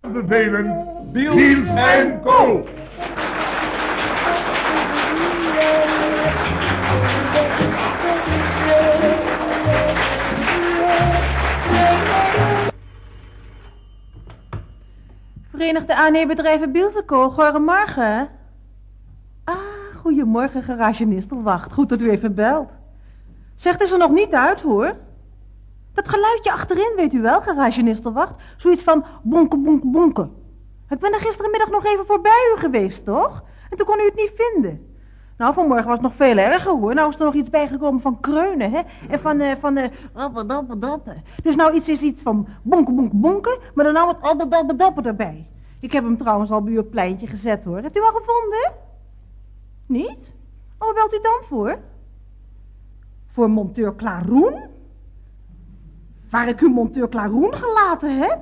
Bevelen, Biels en Co. Verenigde ANE-bedrijven Bielseco, goedemorgen. Ah, goedemorgen, garagenist wacht. Goed dat u even belt. Zegt is er nog niet uit, hoor. Dat geluidje achterin, weet u wel, wacht. Zoiets van bonken, bonken, bonken. Ik ben er gisterenmiddag nog even voorbij u geweest, toch? En toen kon u het niet vinden. Nou, vanmorgen was het nog veel erger, hoor. Nou is er nog iets bijgekomen van kreunen, hè. En van, eh, van, eh, appeldappeldappen. Dus nou iets is iets van bonken, bonken, bonken, maar dan nou wat appeldappeldappen erbij. Ik heb hem trouwens al bij uw pleintje gezet, hoor. Heeft u al gevonden? Niet? Oh, belt u dan voor? Voor monteur Klaroen? Waar ik uw monteur Klaroen gelaten heb?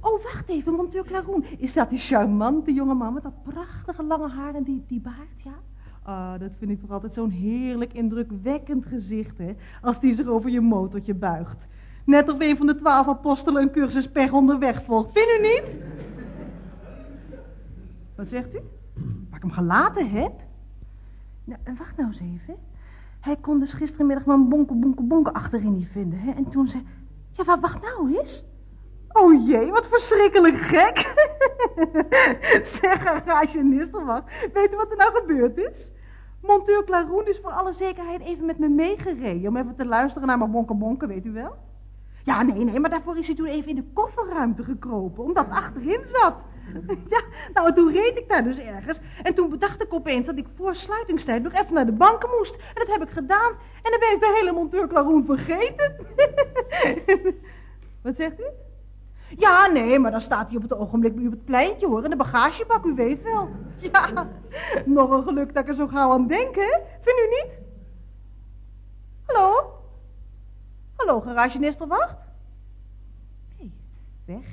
Oh, wacht even, monteur Klaroen. Is dat die charmante jonge man met dat prachtige lange haar en die, die baard, ja? Ah, dat vind ik toch altijd zo'n heerlijk indrukwekkend gezicht, hè? Als die zich over je motortje buigt. Net of een van de twaalf apostelen een cursus per onderweg volgt. Vind u niet? Wat zegt u? Waar ik hem gelaten heb? Nou, wacht nou eens even. Hij kon dus gisterenmiddag mijn bonken, bonken, bonken achterin niet vinden, hè? En toen zei... Ja, wacht nou eens. Oh jee, wat verschrikkelijk gek. zeg, garagenist wat. Weet u wat er nou gebeurd is? Monteur Klaroen is voor alle zekerheid even met me meegereden... om even te luisteren naar mijn bonken bonken, weet u wel? Ja, nee, nee, maar daarvoor is hij toen even in de kofferruimte gekropen... omdat achterin zat. Ja, nou, toen reed ik daar dus ergens... en toen bedacht ik opeens dat ik voor sluitingstijd nog even naar de banken moest. En dat heb ik gedaan. En dan ben ik de hele monteur vergeten. wat zegt u? Ja, nee, maar dan staat hij op het ogenblik bij u op het pleintje, hoor. In de bagagebak, u weet wel. Ja, nog een geluk dat ik er zo gauw aan denk, hè? Vindt u niet? Hallo? Hallo, garagenist wacht? Hey, weg.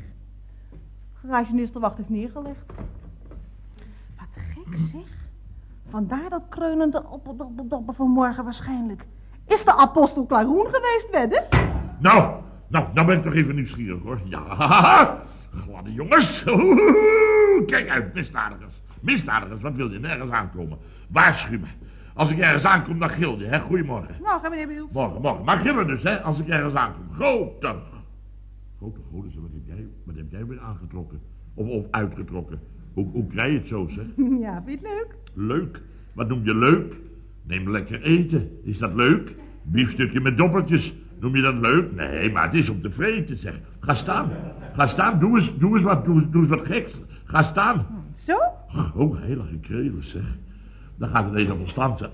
Garagenist wacht heeft neergelegd. Wat gek, zeg. Vandaar dat kreunende van morgen waarschijnlijk. Is de apostel Klaroen geweest, wedden? Nou, nou, nou ben ik toch even nieuwsgierig hoor. Ja, gladde jongens. Kijk uit, misdadigers. Misdadigers, wat wil je nergens aankomen? Waarschuw me. Als ik ergens aankom, dan gil je, hè? Goedemorgen. Morgen, meneer Biels. Morgen, morgen. Maar gillen dus, hè, als ik ergens aankom. Grote. Grote goden, wat heb jij, wat heb jij weer aangetrokken? Of, of uitgetrokken? Hoe, hoe krijg je het zo, zeg? Ja, vind je het leuk? Leuk? Wat noem je leuk? Neem lekker eten. Is dat leuk? Biefstukje met doppertjes. Noem je dat leuk? Nee, maar het is om te vreten, zeg. Ga staan. Ga staan. Doe eens, doe eens, wat, doe, doe eens wat geks. Ga staan. Zo? Oh, heilige krelen, zeg. Dan gaat het even staan, zeg.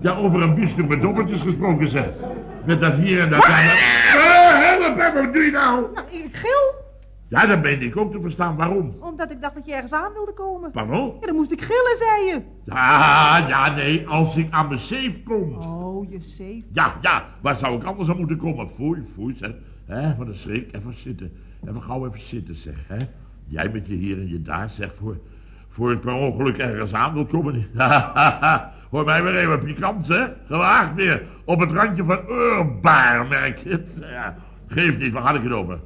Ja, over een biefstuk met doppertjes gesproken, zeg. Met dat hier en dat daar. Wat doe je nou? Nou, ik gil. Ja, dan ben ik ook te verstaan. Waarom? Omdat ik dacht dat je ergens aan wilde komen. Pardon? Ja, dan moest ik gillen, zei je. Ja, ja, nee, als ik aan mijn safe kom. Oh, je safe. Ja, ja, waar zou ik anders aan moeten komen? Foei, foei, zeg. Hé, wat een schrik. Even zitten. Even gauw even zitten, zeg, hè. Jij met je hier en je daar, zeg, voor, voor ik per ongeluk ergens aan wil komen. Hoor mij weer even pikant, hè. Gewaagd weer. Op het randje van Urbaar, merk je het. Ja, geef niet, waar had ik het over?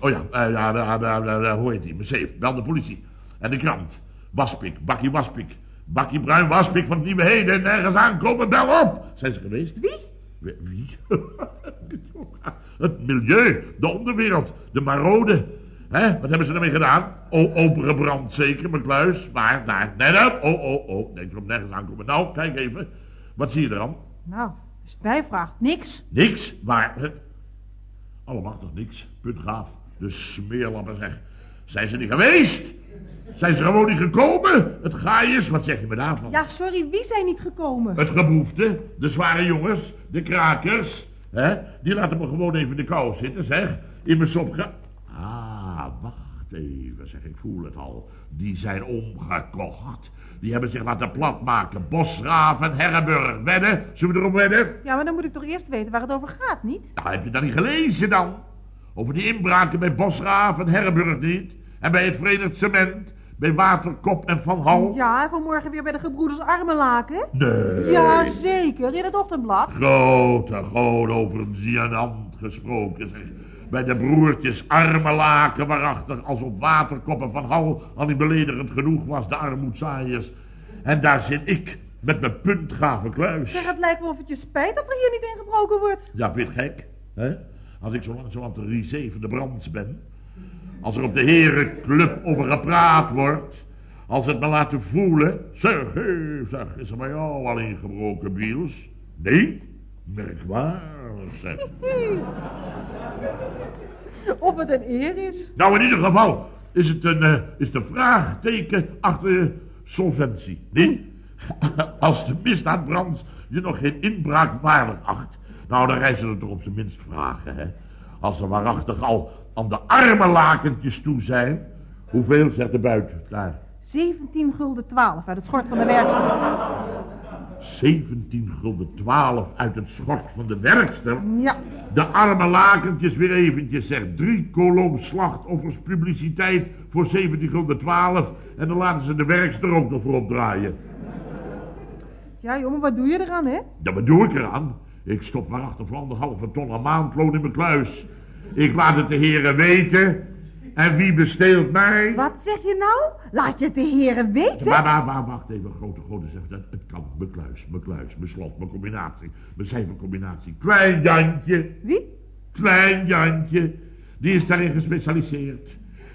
Oh ja, uh, ja, uh, hoe heet die? Safe. Bel de politie. En de krant. Waspik, bakkie waspik. Bakkie bruin waspik van het Nieuwe Heden. Nergens aankomen, bel op. Zijn ze geweest? Wie? Wie? het milieu, de onderwereld, de marode. Hè? Wat hebben ze ermee gedaan? Oh, opere brand zeker, mijn kluis. Maar, daar, net op. Oh, oh, oh. Nee, ik nergens aankomen. Nou, kijk even. Wat zie je er dan? Nou, als het mij vraagt, niks. Niks? Waar? Allemachtig niks. Punt gaaf. De smeerlappen zeg. Zijn ze niet geweest? Zijn ze gewoon niet gekomen? Het gaai is, wat zeg je me daarvan? Ja, sorry, wie zijn niet gekomen? Het geboefte, de zware jongens, de krakers. Hè? Die laten me gewoon even in de kou zitten, zeg. In mijn sop ga... Ah, wacht even, zeg, ik voel het al. Die zijn omgekocht. Die hebben zich laten platmaken. Bosraven, Herrenburg. Wedden? Zullen we erop wedden? Ja, maar dan moet ik toch eerst weten waar het over gaat, niet? Nou, heb je dat niet gelezen dan? Over die inbraken bij Bosraven, Herrenburg niet? En bij het Verenigd Cement? Bij Waterkop en Van Hal? Ja, en vanmorgen weer bij de gebroeders Armenlaken? Nee. Ja, zeker, in het ochtendblad. Grote god over een zianant gesproken, zeg. Bij de broertjes Armelaken, waarachtig als op waterkoppen van hal al niet beledigend genoeg was, de armoedzaaiers. En daar zit ik, met mijn puntgave kluis. Zeg, het lijkt wel of het je spijt dat er hier niet ingebroken wordt. Ja, vind gek? Hè? Als ik zo langzamerhand de Risée van de brands ben. Als er op de herenclub over gepraat wordt. Als het me laten voelen. Zeg, hé, zeg, is er bij jou al ingebroken, Biels? Nee? Merkwaardig, zeg. Of het een eer is. Nou, in ieder geval is het een, eh, is een vraagteken achter solventie. Nee? Als de misdaad brandt je nog geen inbraak waardig acht. Nou, dan rijzen er toch op zijn minst vragen, hè. Als ze waarachtig al aan de arme lakentjes toe zijn. Hoeveel zegt de buiten daar? 17 gulden 12 uit het schort van de werkster. 17 gulden 12 uit het schort van de werkster. Ja, De arme lakentjes weer eventjes, zegt drie kolom slachtoffers publiciteit voor 17 gulden 12. En dan laten ze de werkster ook nog voor opdraaien. ja jongen, wat doe je eraan, hè? Ja, wat doe ik eraan? Ik stop waarachtig voor anderhalve ton aan maandloon in mijn kluis. Ik laat het de heren weten. En wie besteelt mij? Wat zeg je nou? Laat je het de heren weten? Maar, maar, maar, wacht even, grote goden zegt dat. Het kan, mijn kluis, mijn kluis, mijn slot, mijn combinatie, mijn cijfercombinatie. Klein Jantje, Wie? klein Jantje, die is daarin gespecialiseerd.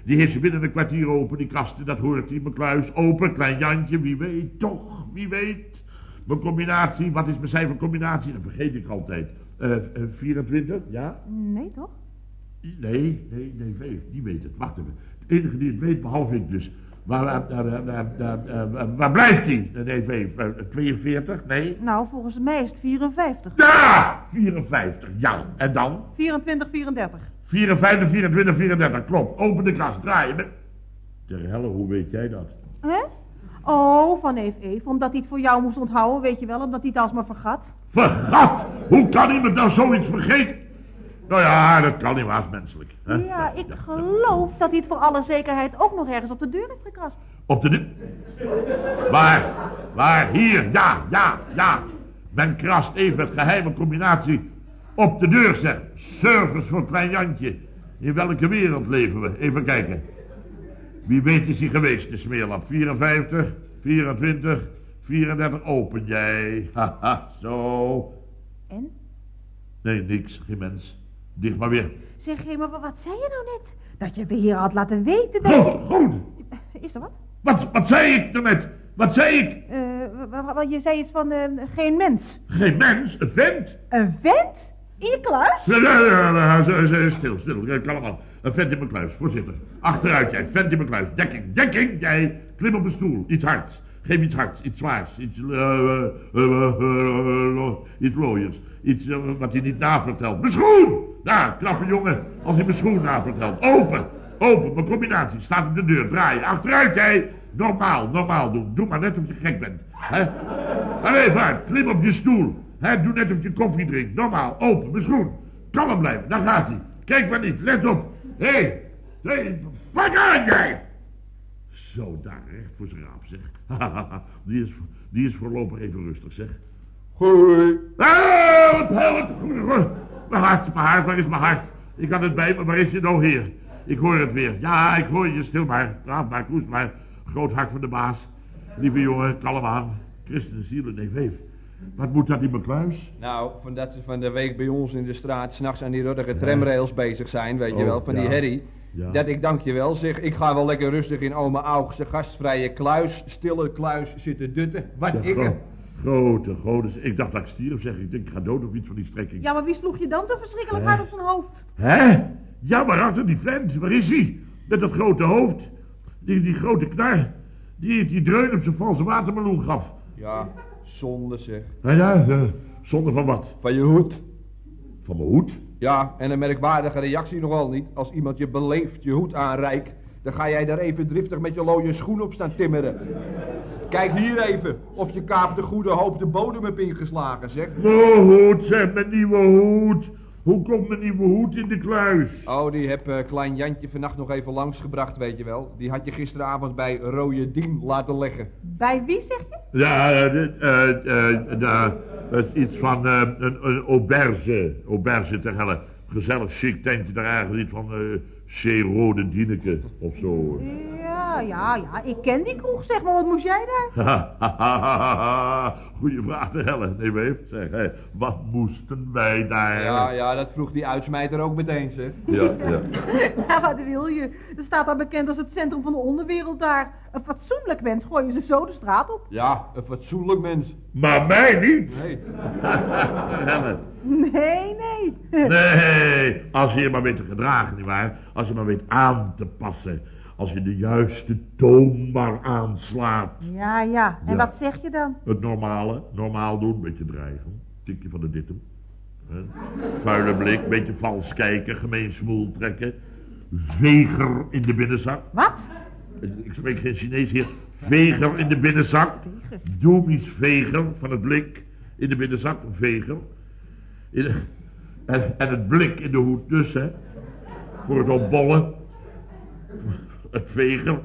Die heeft ze binnen een kwartier open, die kasten, dat hoort hij, mijn kluis. Open, klein Jantje, wie weet, toch, wie weet. Mijn combinatie, wat is mijn cijfercombinatie? Dat vergeet ik altijd. Eh, eh, 24, ja? Nee, toch? Nee, nee, nee, vijf, die weet het. Wacht even. De enige die het weet, behalve ik dus. Waar, waar, blijft die? Nee, vijf. Eh, 42? Nee. Nou, volgens mij is het 54. Ja! 54, ja. En dan? 24, 34. 54, 24, 34. Klopt. Open de kast, draaien. Met... Ter helle, hoe weet jij dat? Hè? Oh, van neef Eve, omdat hij het voor jou moest onthouden, weet je wel, omdat hij het alsmaar vergat. Vergat! Hoe kan iemand nou zoiets vergeten? Nou ja, dat kan niet haast menselijk. Hè? Ja, ik geloof dat hij het voor alle zekerheid ook nog ergens op de deur heeft gekrast. Op de... de- Waar? Waar? Hier. Ja, ja, ja. Men krast even het geheime combinatie op de deur, zeg. Service voor klein Jantje. In welke wereld leven we? Even kijken. Wie weet is hij geweest, de smeerlap. 54, 24, 34. Open jij. Haha, zo. En? Nee, niks. Geen mens. Dicht maar weer. Zeg, hé, maar wat zei je nou net? Dat je het de heer had laten weten dat Goed, je... goed. Is er wat? Wat, wat zei ik daarnet? Wat zei ik? Eh, wa- je zei iets van eh, geen mens. Geen mens, een vent. Een vent? In je kluis? Stil, stil, kalm aan. Een vent in mijn kluis, voorzitter. Achteruit jij, vent in mijn kluis. Dekking, dekking, jij. Klim op een stoel, iets hards. Geef iets hards, iets zwaars, iets, eh, eh, eh, eh, eh, iets looiers. Iets eh, wat hij niet navertelt. Mijn schoen! Daar, knappe jongen, als hij mijn schoen navertelt. Open, open, mijn combinatie staat op de deur. Draaien, achteruit jij. Normaal, normaal doen. Doe maar net of je gek bent. Hè? Allee, vaart, klim op je stoel. Hè, doe net of je koffie drinkt. Normaal, open, mijn schoen. Kalm blijven, daar gaat hij. Kijk maar niet, let op. Hé, hey, hey, pak aan jij. Zo, daar, recht voor zijn raap, zeg. die, is, die is voorlopig even rustig, zeg. Hoi. Help, help. Mijn hart, mijn hart, waar is mijn hart? Ik had het bij me, waar is je nou heer? Ik hoor het weer. Ja, ik hoor je, stil maar. Praat maar, koes maar. Groot hart van de baas. Lieve jongen, kalm aan. Christen, zielen, nee, veef. Wat moet dat in mijn kluis? Nou, van dat ze van de week bij ons in de straat s'nachts aan die ruddige tramrails bezig zijn, weet je Oh, wel, van die herrie. Ja. Dat ik dank je wel zeg, ik ga wel lekker rustig in oma Augse gastvrije kluis, stille kluis zitten dutten. Wat ik. Grote godes. Ik dacht dat ik stierf, zeg. Ik denk, ik ga dood of iets van die strekking. Ja, maar wie sloeg je dan zo verschrikkelijk hard op zijn hoofd? Hè? Ja, maar achter die vent, waar is hij? Met dat grote hoofd. Die, die grote knar. Die die dreun op zijn valse watermeloen gaf. Ja, zonde zeg. Nou ja, eh, zonder van wat? Van je hoed. Van mijn hoed? Ja, en een merkwaardige reactie nogal niet. Als iemand je beleefd je hoed aanreikt, dan ga jij daar even driftig met je looie schoen op staan timmeren. Kijk hier even, of je kaap de goede hoop de bodem hebt ingeslagen, zeg. Mijn hoed, zeg, mijn nieuwe hoed. Hoe komt mijn nieuwe hoed in de kluis? Oh, die heb eh, klein Jantje vannacht nog even langsgebracht, weet je wel. Die had je gisteravond bij Rode Dien laten leggen. Bij wie zeg je? Ja, eh, eh, da- dat is iets van eh, een, een auberge. Auberge ter helle. gezellig chic tentje daar eigenlijk niet van eh C. Rode Dieneke of zo. Ja, ja, ja. Ik ken die kroeg, zeg maar. Wat moest jij daar? Goeie vraag te hellen. Nee, weef. Zeg, hé, wat moesten wij daar? Ja, ja, dat vroeg die uitsmijter ook meteen, zeg. ja, ja. Ja, wat wil je? Er staat daar bekend als het centrum van de onderwereld daar. Een fatsoenlijk mens gooien ze zo de straat op. Ja, een fatsoenlijk mens. Maar mij niet. Nee. Helen. Nee, nee. Nee, als je je maar weet te gedragen, nietwaar? Als je maar weet aan te passen. Als je de juiste toon maar aanslaat. Ja, ja. En Ja. wat zeg je dan? Het normale, normaal doen, beetje dreigen. Tikje van de dittem. Hè? Vuile blik, beetje vals kijken, gemeen smoel trekken. Veger in de binnenzak. Wat? Ik spreek geen Chinees hier. Veger in de binnenzak. Doomies veger van het blik in de binnenzak. Een veger. In en, het blik in de hoed dus, hè. Voor het opbollen. Het veger.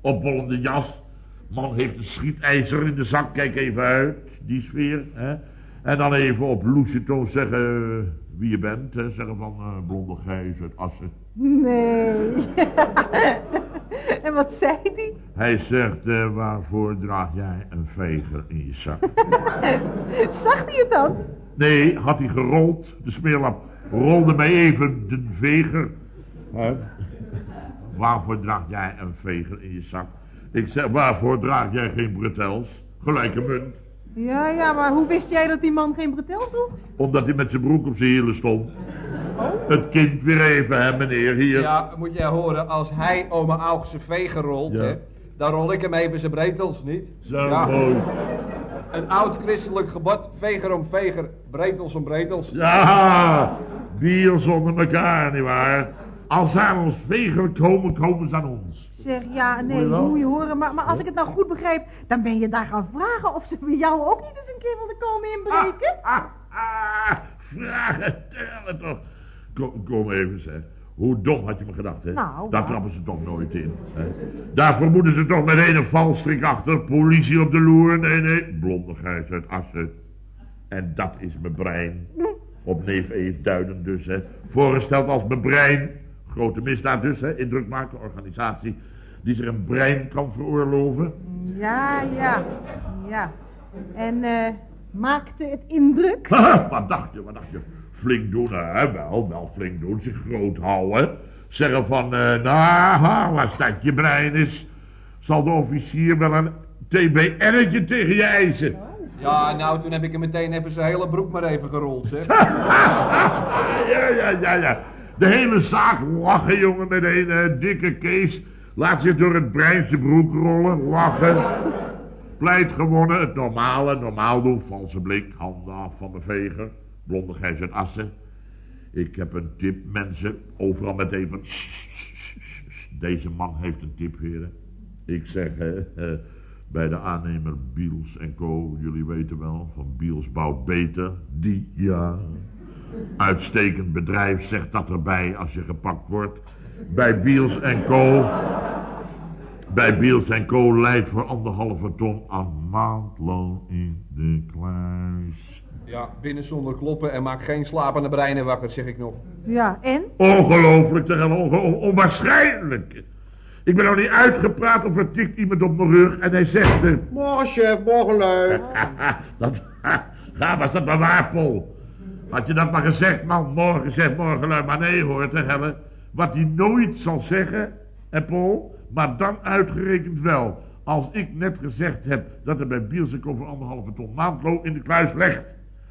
Opbollende jas. Man heeft een schietijzer in de zak. Kijk even uit. Die sfeer, hè. En dan even op loesje toon zeggen wie je bent. Hè. Zeggen van eh, blonde gijs uit Assen. Nee. en wat zei die? Hij zegt, eh, waarvoor draag jij een veger in je zak? Zag hij het dan? Nee, had hij gerold. De smeerlap rolde mij even de veger. Waarvoor draag jij een veger in je zak? Ik zeg, waarvoor draag jij geen bretels? Gelijke munt. Ja, ja, maar hoe wist jij dat die man geen bretels droeg? Omdat hij met zijn broek op zijn hielen stond. Het kind weer even, hè meneer, hier. Ja, moet jij horen, als hij oma Augse veger rolt, Ja. hè, dan rol ik hem even zijn bretels, niet? Zo ja. mooi. Een oud christelijk gebod, veger om veger, bretels om bretels. Ja, biers onder elkaar, nietwaar? Als ze aan ons veger komen, komen ze aan ons. Zeg, ja, nee, Moet je wel? moet je horen. Maar, maar als ik het nou goed begrijp, dan ben je daar gaan vragen of ze bij jou ook niet eens een keer wilden komen inbreken. Ah, ah, vragen tellen toch. Kom, kom even, zeg. Hoe dom had je me gedacht, hè? Nou, Daar trappen ze toch nooit in. Hè? Daar vermoeden ze toch meteen een valstrik achter. Politie op de loer. Nee, nee. Blonde gijs uit Assen. En dat is mijn brein. Op neef Eef duiden dus, hè. Voorgesteld als mijn brein. Grote misdaad dus, hè. Indruk maakt de organisatie die zich een brein kan veroorloven. Ja, ja, ja. En eh, maakte het indruk? Wat dacht je, wat dacht je? Flink doen, hè? Wel, wel flink doen, zich groot houden. Zeggen van, eh nou, als dat je brein is, zal de officier wel een TBR'tje tegen je eisen. Ja, nou, toen heb ik hem meteen even zijn hele broek maar even gerold, zeg. Ja, ja, ja, ja. De hele zaak lachen, jongen, met een eh, dikke Kees. Laat zich door het brein zijn broek rollen, lachen. Pleit gewonnen, het normale, normaal doen, valse blik, handen af van de veger. Gijs uit Assen. Ik heb een tip, mensen, overal met even... Deze man heeft een tip, heren. Ik zeg, hè, bij de aannemer Biels en Co. Jullie weten wel, van Biels bouwt beter. Die, ja. Uitstekend bedrijf, zegt dat erbij als je gepakt wordt. Bij Biels en Co. Bij Biels en Co. leidt voor anderhalve ton aan maandloon in de kluis. Ja, binnen zonder kloppen en maak geen slapende breinen wakker, zeg ik nog. Ja, en? Ongelooflijk, te gaan, onge on- onwaarschijnlijk. Ik ben nog niet uitgepraat of er tikt iemand op mijn rug en hij zegt... Morgen, chef, morgen, dat, ja, was dat maar waar, Pol? Had je dat maar gezegd, man, morgen zeg morgen lui. Maar nee, hoor, te hellen. Wat hij nooit zal zeggen, hè, Pol, maar dan uitgerekend wel. Als ik net gezegd heb dat er bij Bielsek over anderhalve ton maandloon in de kluis legt.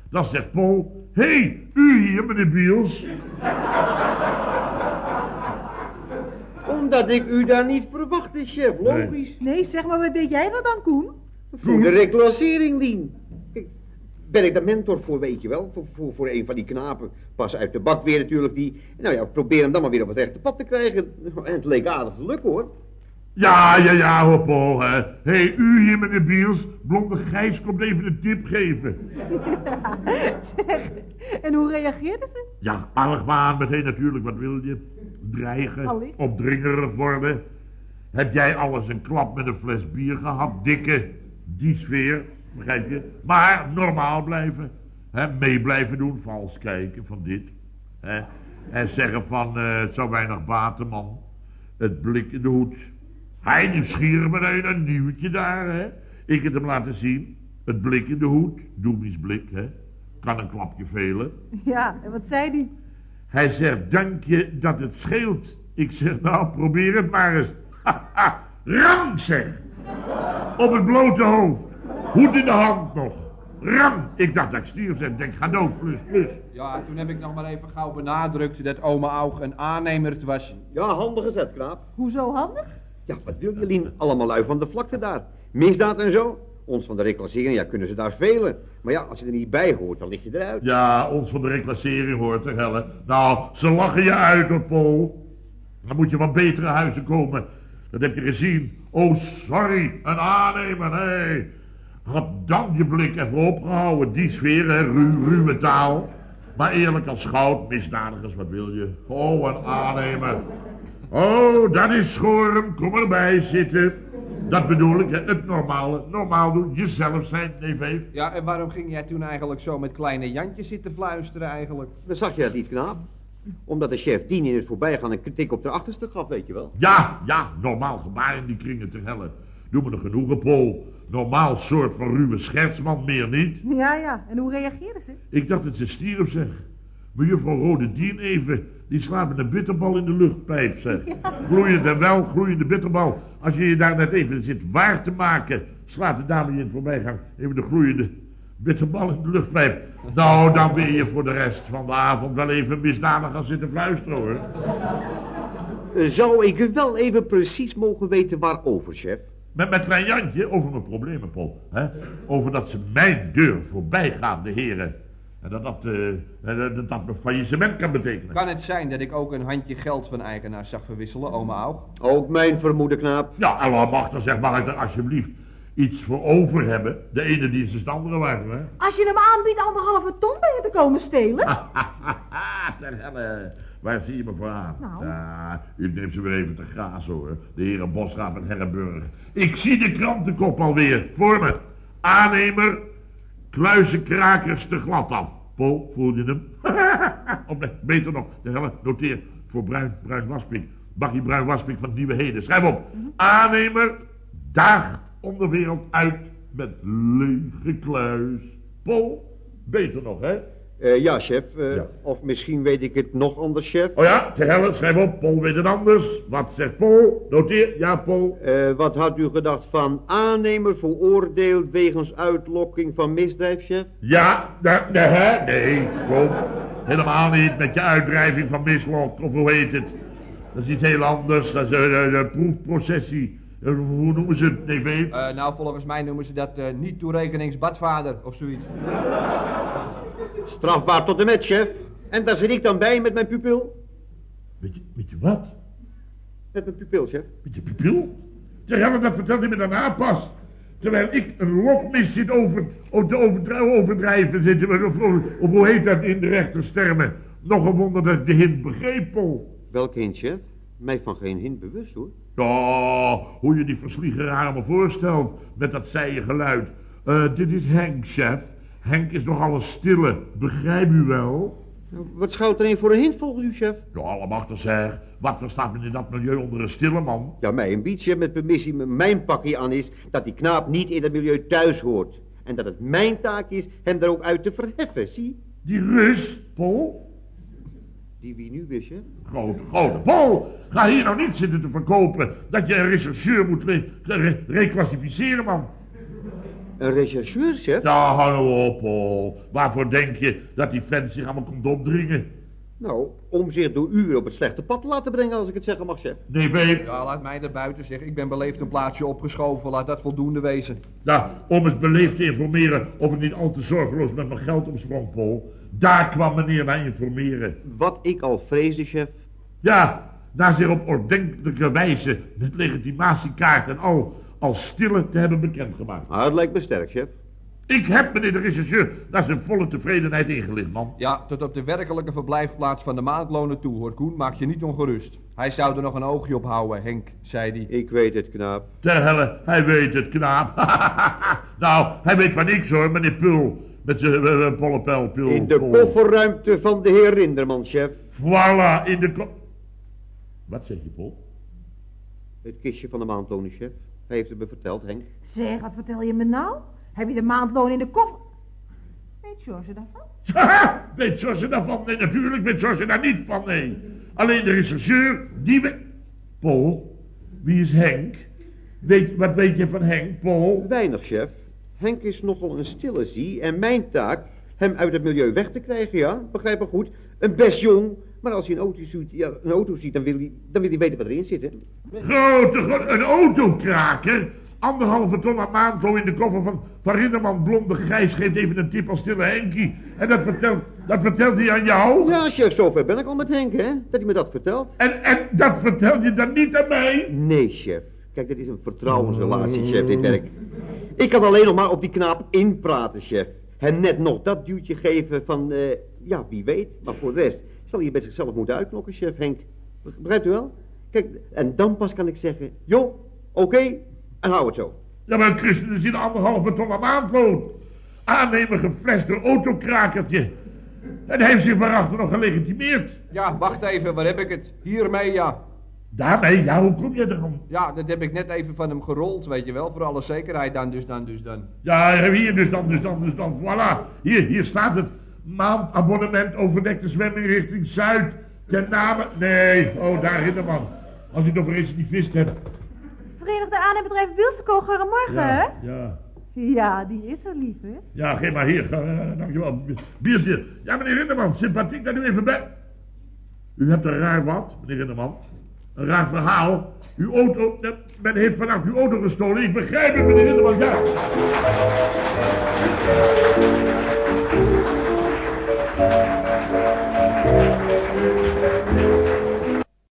Dan zegt Pol, hé, hey, u hier, meneer Biels. Omdat ik u daar niet verwachtte, chef, logisch. Nee, zeg maar, wat deed jij nou dan, Koen? Voor de reclassering, Lien. Ben ik de mentor voor, weet je wel, voor, voor, voor een van die knapen. Pas uit de bak weer natuurlijk, die... Nou ja, probeer hem dan maar weer op het rechte pad te krijgen. En het leek aardig te lukken, hoor. Ja, ja, ja, hoor, Paul, hè. Hé, hey, u hier, meneer Biels. Blonde Gijs komt even een tip geven. Zeg, en hoe reageerde ze? Ja, argwaan meteen natuurlijk, wat wil je? Dreigen, Allicht. opdringerig worden. Heb jij alles een klap met een fles bier gehad, dikke? Die sfeer, begrijp je? Maar normaal blijven. Hè, mee blijven doen, vals kijken van dit. Hè. En zeggen van, eh, het zou weinig baten, man. Het blik in de hoed. Hij nieuwsgierig meteen een nieuwtje daar, hè. Ik het hem laten zien. Het blik in de hoed. Doemies blik, hè. Kan een klapje velen. Ja, en wat zei die? Hij zegt, dank je dat het scheelt. Ik zeg, nou, probeer het maar eens. Haha, Rang, zeg. Op het blote hoofd. Hoed in de hand nog. Rang. Ik dacht dat ik stierf. Ik denk, ga dood, plus, plus. Ja, toen heb ik nog maar even gauw benadrukt dat oma Aug een aannemer was. Ja, handig gezet, knaap. Hoezo handig? Ja, wat wil je, Lien? Allemaal lui van de vlakte daar. Misdaad en zo. Ons van de reclassering, ja, kunnen ze daar velen. Maar ja, als je er niet bij hoort, dan lig je eruit. Ja, ons van de reclassering hoort er, Helle. Nou, ze lachen je uit, op Pol. Dan moet je van betere huizen komen. Dat heb je gezien. Oh, sorry, een aannemer, nee. Had dan je blik even opgehouden. Die sfeer, hè, ru ruwe taal. Maar eerlijk als goud, misdadigers, wat wil je? Oh, een aannemer. Oh, dat is Schorum, kom erbij zitten. Dat bedoel ik, hè, het normale. Normaal doen, jezelf zijn, neef Eef. Ja, en waarom ging jij toen eigenlijk zo met kleine Jantje zitten fluisteren eigenlijk? Dan zag je dat niet, knaap. Omdat de chef Dien in het voorbijgaan een kritiek op de achterste gaf, weet je wel. Ja, ja, normaal gebaar in die kringen te hellen. Doe me er genoegen, Paul. Normaal soort van ruwe schertsman, meer niet. Ja, ja. En hoe reageerden ze? Ik dacht dat ze stierf, zeg. Mejuffrouw Rode Dien even, die slaat met een bitterbal in de luchtpijp, zeg. Gloeiend en wel, gloeiende bitterbal. Als je je daar net even zit waar te maken, slaat de dame je in het voorbijgang even de gloeiende bitterbal in de luchtpijp. Nou, dan ben je voor de rest van de avond wel even misdadig gaan zitten fluisteren, hoor. Zou ik wel even precies mogen weten waarover, chef? Met mijn klein Jantje over mijn problemen, Paul. Hè? Over dat ze mijn deur voorbij gaan, de heren. En dat dat, eh, eh, dat, dat faillissement kan betekenen. Kan het zijn dat ik ook een handje geld van eigenaar zag verwisselen, oma Aug? Ook mijn vermoeden, knaap. Ja, Allah zeg, mag ik er alsjeblieft iets voor over hebben? De ene dienst is de andere waard, hè? Als je hem aanbiedt anderhalve ton bij je te komen stelen. Ter helle, waar zie je me voor aan? Nou. Ja, u neemt ze weer even te grazen, hoor. De heren Bosgraaf en Herrenburg. Ik zie de krantenkop alweer, voor me. Aannemer, kluizenkrakers te glad af. Paul, voel je hem? of nee, beter nog, de helle, noteer voor bruin, bruin waspik. Bakkie bruin waspik van Nieuwe Heden. Schrijf op. Aannemer daagt onderwereld uit met lege kluis. Paul, beter nog, hè? Eh, ja, chef. eh, Ja. Of misschien weet ik het nog anders, chef. Oh ja, ter helle, schrijf op. Paul weet het anders. Wat zegt Paul? Noteer. Ja, Paul. Eh, wat had u gedacht van aannemer veroordeeld wegens uitlokking van misdrijf, chef? Ja, nee, nee? Nee, kom. Helemaal niet met je uitdrijving van mislok, of hoe heet het? Dat is iets heel anders. Dat is een, een- een proefprocessie. Eh, Hoe noemen ze het, nee, Veef? Eh, nou, volgens mij noemen ze dat eh, niet toerekeningsbadvader of zoiets. Strafbaar tot en met, chef. En daar zit ik dan bij met mijn pupil. Weet je, weet je wat? Met mijn pupil, chef. Met je pupil? Helle, dat vertelt hij me daarna pas. Terwijl ik een lokmis zit over, over te overdri- overdrijven zit. Of, of, of hoe heet dat in de rechterstermen? Nog een wonder dat ik de hint begreep, Paul. Welke hint, chef? Mij van geen hint bewust, hoor. Ja, hoe je die verslieger me voorstelt met dat zijje geluid. Eh, dit is Henk, chef. Henk is nogal een stille, begrijp u wel? Nou, Wat schouwt er een voor een hint volgens u, chef? Ja, allemachtig zeg. Wat verstaat men in dat milieu onder een stille man? Ja, mij een beetje met permissie. Mijn pakje aan is dat die knaap niet in dat milieu thuis hoort. En dat het mijn taak is hem daar ook uit te verheffen, zie? Die Rus, Paul? Die wie nu wist, chef? Grote, grote Paul! Ga hier nou niet zitten te verkopen dat je een rechercheur moet re- re- reclassificeren, man. Een rechercheur, chef? Ja, nou op, Paul. Waarvoor denk je dat die vent zich allemaal komt opdringen? Nou, om zich door u weer op het slechte pad te laten brengen, als ik het zeggen mag, chef. Nee, Veef. Ja, laat mij er buiten zeggen. Ik ben beleefd een plaatsje opgeschoven. Laat dat voldoende wezen. Nou, om eens beleefd te informeren of ik niet al te zorgeloos met mijn geld omsprong, Paul. Daar kwam meneer mij informeren. Wat ik al vreesde, chef. Ja, na zich op ordentelijke wijze met legitimatiekaart en al als stille te hebben bekendgemaakt. Maar het lijkt me sterk, chef. Ik heb meneer de rechercheur naar zijn volle tevredenheid ingelicht, man. Ja, tot op de werkelijke verblijfplaats van de maandlonen toe, hoor Koen. Maak je niet ongerust. Hij zou er nog een oogje op houden, Henk, zei hij. Ik weet het, knaap. Ter helle, hij weet het, knaap. nou, hij weet van niks hoor, meneer Pul. Met zijn uh, pollepel, Pul. In de kofferruimte van de heer Rinderman, chef. Voilà, in de kop. Wat zeg je, Paul? Het kistje van de maandlonen, chef. Hij heeft het me verteld, Henk. Zeg, wat vertel je me nou? Heb je de maandloon in de koffer? Weet George daarvan? Haha, weet George daarvan? Nee, natuurlijk weet George daar niet van, nee. Alleen de rechercheur, die weet... Paul, wie is Henk? Weet, wat weet je van Henk, Paul? Weinig, chef. Henk is nogal een stille zie en mijn taak hem uit het milieu weg te krijgen, ja? Begrijp me goed. Een best jong, maar als hij een auto ziet, ja, een auto ziet dan, wil hij, dan wil hij weten wat erin zit, hè? Grote, gro- een autokraker. Anderhalve ton aan maand zo in de koffer van, van Rinderman Blonde Gijs geeft even een tip als stille Henkie. En dat vertelt, dat vertelt hij aan jou? Ja, chef, zover ben ik al met Henk, hè? Dat hij me dat vertelt. En, en dat vertel je dan niet aan mij? Nee, chef. Kijk, dit is een vertrouwensrelatie, chef, dit werk. Ik kan alleen nog maar op die knaap inpraten, chef. Hem net nog dat duwtje geven van, eh, ja, wie weet. Maar voor de rest zal hij bij zichzelf moeten uitknokken, chef Henk. Begrijpt u wel? Kijk, en dan pas kan ik zeggen, joh, oké, en hou het zo. Ja, maar Christen is in anderhalve ton aan maandloon. Aannemer geflasht door autokrakertje. En hij heeft zich waarachter nog gelegitimeerd. Ja, wacht even, waar heb ik het? Hiermee, ja. Daarmee, ja, hoe kom je erom? Ja, dat heb ik net even van hem gerold, weet je wel. Voor alle zekerheid dan, dus dan, dus dan. Ja, hier dus dan, dus dan, dus dan, voilà. Hier, hier staat het. Maandabonnement overdekte zwemming richting Zuid. Ten name... Nee, oh, daar in de man. Als je het over recidivist hebt. Verenigde aanneembedrijf Bilseco, goedemorgen. Ja, ja. Ja, die is er, lieve. Ja, geef maar hier. Uh, dankjewel. Biertje. Ja, meneer Rinderman, sympathiek dat u even bij... U hebt een raar wat, meneer Rinderman. Een raar verhaal. Uw auto... Men heeft vanaf uw auto gestolen. Ik begrijp het, meneer Rinderman, ja.